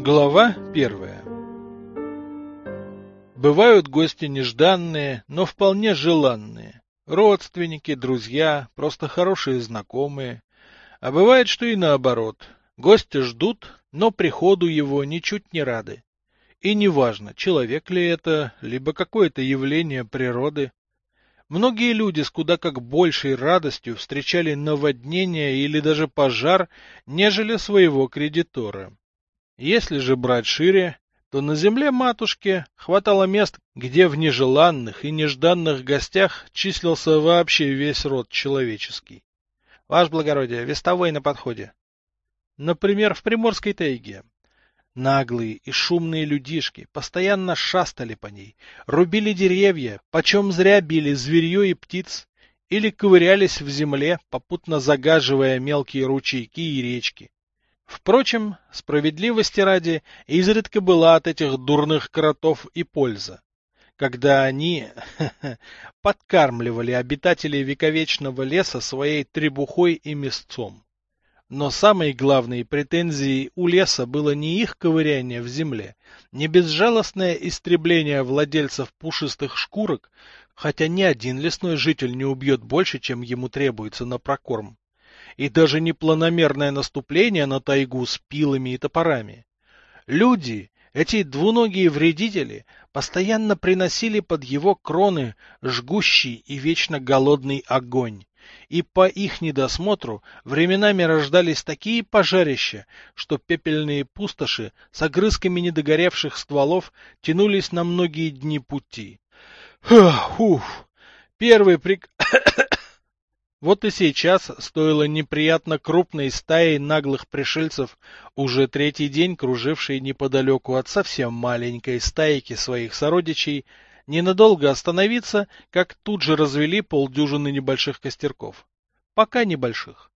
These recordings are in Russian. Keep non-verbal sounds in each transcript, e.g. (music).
Глава первая Бывают гости нежданные, но вполне желанные. Родственники, друзья, просто хорошие знакомые. А бывает, что и наоборот. Гости ждут, но приходу его ничуть не рады. И неважно, человек ли это, либо какое-то явление природы. Многие люди с куда как большей радостью встречали наводнение или даже пожар, нежели своего кредитора. Если же брать шире, то на земле матушки хватало мест, где в нежеланных и нежданных гостях числился вообще весь род человеческий. Ваш благородие, вестовой на подходе. Например, в Приморской тайге. Наглые и шумные людишки постоянно шастали по ней, рубили деревья, почем зря били зверье и птиц, или ковырялись в земле, попутно загаживая мелкие ручейки и речки. Впрочем, справедливости ради, изредка была от этих дурных кротов и польза. Когда они (laughs) подкармливали обитателей вековечного леса своей требухой и мясцом. Но самой главной претензией у леса было не их ковыряние в земле, не безжалостное истребление владельцев пушистых шкурок, хотя ни один лесной житель не убьет больше, чем ему требуется на прокорм и даже непланомерное наступление на тайгу с пилами и топорами. Люди, эти двуногие вредители, постоянно приносили под его кроны жгущий и вечно голодный огонь, и по их недосмотру временами рождались такие пожарища, что пепельные пустоши с огрызками недогоревших стволов тянулись на многие дни пути. Фух, Первый прик... Вот и сейчас стоило неприятно крупной стаей наглых пришельцев, уже третий день кружившей неподалеку от совсем маленькой стайки своих сородичей, ненадолго остановиться, как тут же развели полдюжины небольших костерков. Пока небольших.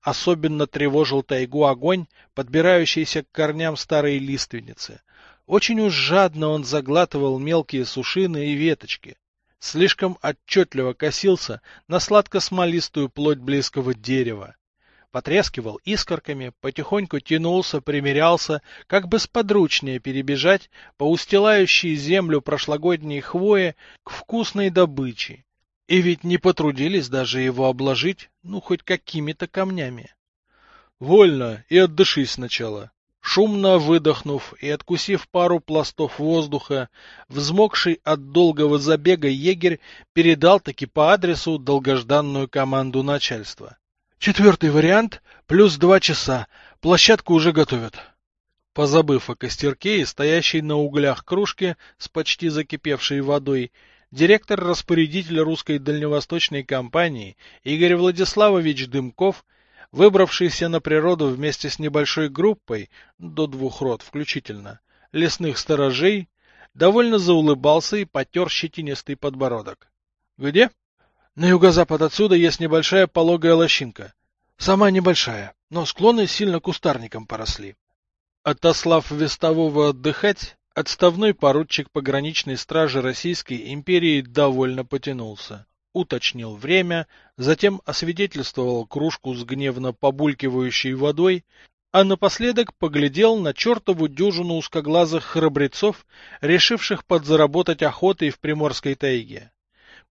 Особенно тревожил тайгу огонь, подбирающийся к корням старой лиственницы. Очень уж жадно он заглатывал мелкие сушины и веточки слишком отчетливо косился на сладко-смолистую плоть близкого дерева. Потрескивал искорками, потихоньку тянулся, примерялся, как бы сподручнее перебежать по устилающей землю прошлогодней хвои к вкусной добыче. И ведь не потрудились даже его обложить, ну, хоть какими-то камнями. — Вольно, и отдышись сначала, Шумно выдохнув и откусив пару пластов воздуха, взмокший от долгого забега егерь передал таки по адресу долгожданную команду начальства. Четвертый вариант — плюс два часа. Площадку уже готовят. Позабыв о костерке и стоящей на углях кружке с почти закипевшей водой, директор-распорядитель русской дальневосточной компании Игорь Владиславович Дымков — выбравшийся на природу вместе с небольшой группой, до двух рот включительно, лесных сторожей, довольно заулыбался и потер щетинистый подбородок. — Где? — На юго-запад отсюда есть небольшая пологая лощинка. Сама небольшая, но склоны сильно кустарником поросли. Отослав вестового отдыхать, отставной поручик пограничной стражи Российской империи довольно потянулся уточнил время, затем освидетельствовал кружку с гневно побулькивающей водой, а напоследок поглядел на чертову дюжину узкоглазых храбрецов, решивших подзаработать охотой в Приморской тайге.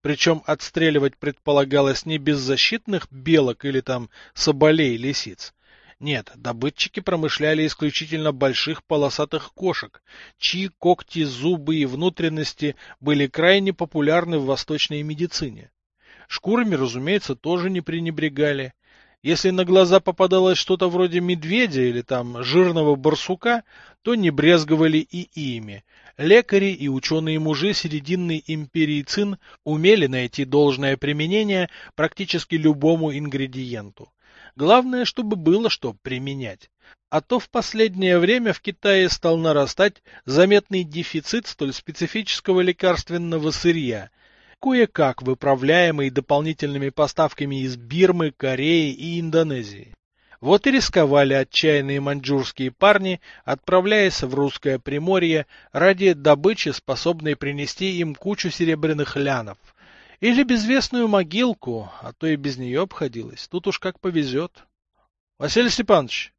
Причем отстреливать предполагалось не беззащитных белок или там соболей лисиц. Нет, добытчики промышляли исключительно больших полосатых кошек, чьи когти, зубы и внутренности были крайне популярны в восточной медицине. Шкурами, разумеется, тоже не пренебрегали. Если на глаза попадалось что-то вроде медведя или там жирного барсука, то не брезговали и ими. Лекари и ученые-мужи серединной империи Цин умели найти должное применение практически любому ингредиенту. Главное, чтобы было что применять. А то в последнее время в Китае стал нарастать заметный дефицит столь специфического лекарственного сырья, кое-как выправляемый дополнительными поставками из Бирмы, Кореи и Индонезии. Вот и рисковали отчаянные маньчжурские парни, отправляясь в русское Приморье ради добычи, способной принести им кучу серебряных лянов. Или безвестную могилку, а то и без нее обходилось. Тут уж как повезет. Василий Степанович,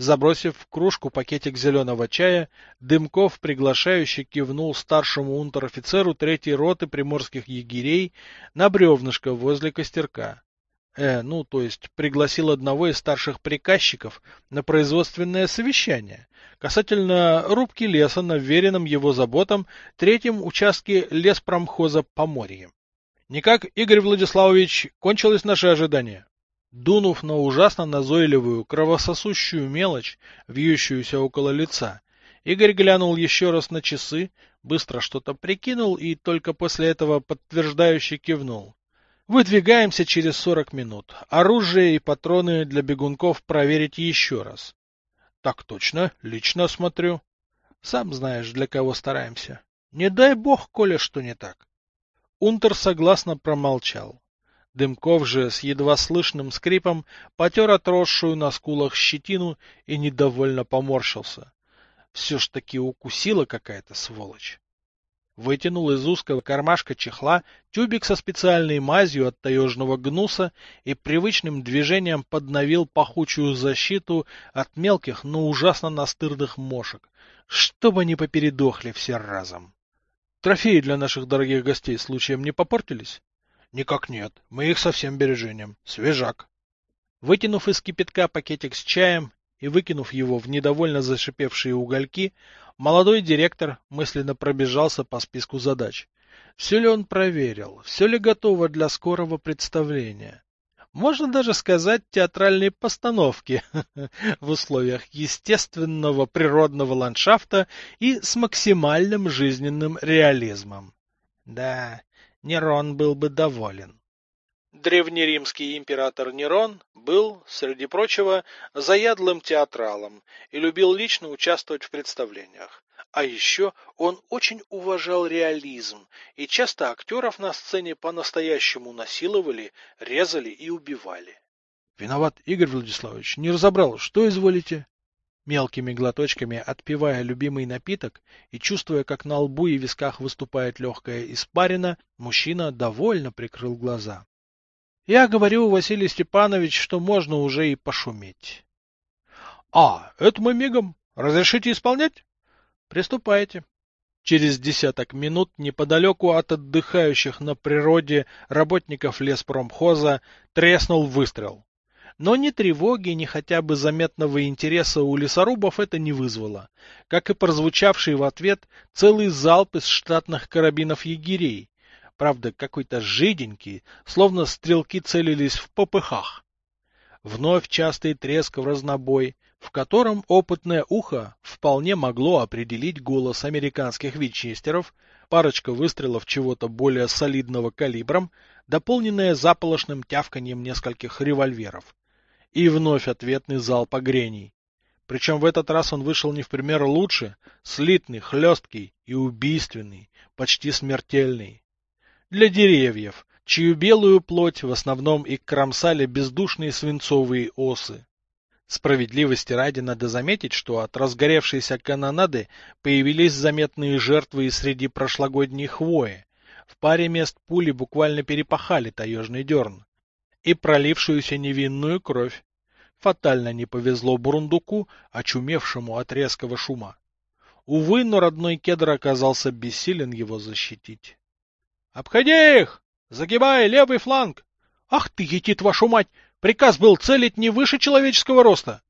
Забросив в кружку пакетик зеленого чая, Дымков приглашающе кивнул старшему унтер-офицеру третьей роты приморских егерей на бревнышко возле костерка. Э, ну, то есть пригласил одного из старших приказчиков на производственное совещание касательно рубки леса на веренном его заботам третьем участке леспромхоза Поморье. Никак, Игорь Владиславович, кончилось наше ожидание. Дунув на ужасно назойливую, кровососущую мелочь, вьющуюся около лица, Игорь глянул еще раз на часы, быстро что-то прикинул и только после этого подтверждающе кивнул. Выдвигаемся через сорок минут. Оружие и патроны для бегунков проверить еще раз. Так точно, лично осмотрю. Сам знаешь, для кого стараемся. Не дай бог, Коля, что не так. Унтер согласно промолчал. Дымков же с едва слышным скрипом потер отросшую на скулах щетину и недовольно поморщился. Все ж таки укусила какая-то сволочь. Вытянул из узкого кармашка чехла тюбик со специальной мазью от таежного гнуса и привычным движением подновил пахучую защиту от мелких, но ужасно настырных мошек, чтобы они попередохли все разом. Трофеи для наших дорогих гостей случаем не попортились? Никак нет. Мы их совсем бережем. Свежак. Вытянув из кипятка пакетик с чаем и выкинув его в недовольно зашипевшие угольки, молодой директор мысленно пробежался по списку задач. Все ли он проверил? Все ли готово для скорого представления? Можно даже сказать театральные постановки (laughs) в условиях естественного природного ландшафта и с максимальным жизненным реализмом. Да, Нерон был бы доволен. Древнеримский император Нерон был, среди прочего, заядлым театралом и любил лично участвовать в представлениях. А еще он очень уважал реализм, и часто актеров на сцене по-настоящему насиловали, резали и убивали. — Виноват, Игорь Владиславович, не разобрал, что изволите? Мелкими глоточками отпивая любимый напиток и чувствуя, как на лбу и висках выступает легкая испарина, мужчина довольно прикрыл глаза. Я говорю, Василий Степанович, что можно уже и пошуметь. — А, это мы мигом. Разрешите исполнять? — Приступайте. Через десяток минут неподалеку от отдыхающих на природе работников леспромхоза треснул выстрел. Но ни тревоги, ни хотя бы заметного интереса у лесорубов это не вызвало, как и прозвучавший в ответ целый залп из штатных карабинов егерей, правда какой-то жиденький, словно стрелки целились в попыхах. Вновь частый треск в разнобой, в котором опытное ухо вполне могло определить голос американских вичестеров, парочка выстрелов чего-то более солидного калибром, дополненная заполошным тявканьем нескольких револьверов. И вновь ответный залп огрений. Причем в этот раз он вышел не в пример лучше, слитный, хлесткий и убийственный, почти смертельный. Для деревьев, чью белую плоть в основном и кромсали бездушные свинцовые осы. Справедливости ради надо заметить, что от разгоревшейся канонады появились заметные жертвы и среди прошлогодней хвои. В паре мест пули буквально перепахали таежный дерн и пролившуюся невинную кровь. Фатально не повезло бурундуку, очумевшему от резкого шума. Увы, но родной кедр оказался бессилен его защитить. — Обходи их! Загибай левый фланг! Ах ты, етит вашу мать! Приказ был целить не выше человеческого роста!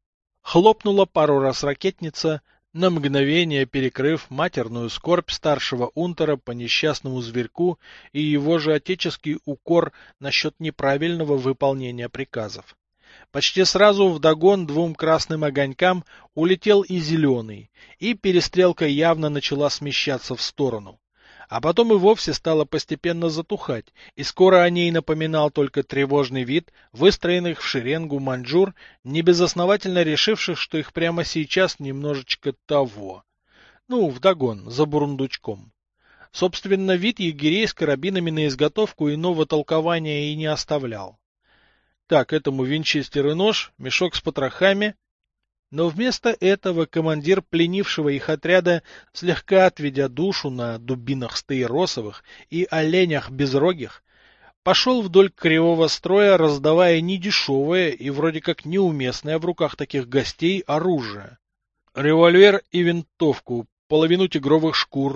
Хлопнула пару раз ракетница, на мгновение перекрыв матерную скорбь старшего унтера по несчастному зверьку и его же отеческий укор насчет неправильного выполнения приказов. Почти сразу вдогон двум красным огонькам улетел и зеленый, и перестрелка явно начала смещаться в сторону а потом и вовсе стала постепенно затухать, и скоро о ней напоминал только тревожный вид выстроенных в шеренгу маньчжур, небезосновательно решивших, что их прямо сейчас немножечко того. Ну, вдогон, за бурундучком. Собственно, вид егерей с карабинами на изготовку иного толкования и не оставлял. Так, этому винчестер и нож, мешок с потрохами, но вместо этого командир пленившего их отряда, слегка отведя душу на дубинах стаиросовых и оленях безрогих, пошел вдоль кривого строя, раздавая недешевое и вроде как неуместное в руках таких гостей оружие. Револьвер и винтовку, половину тигровых шкур,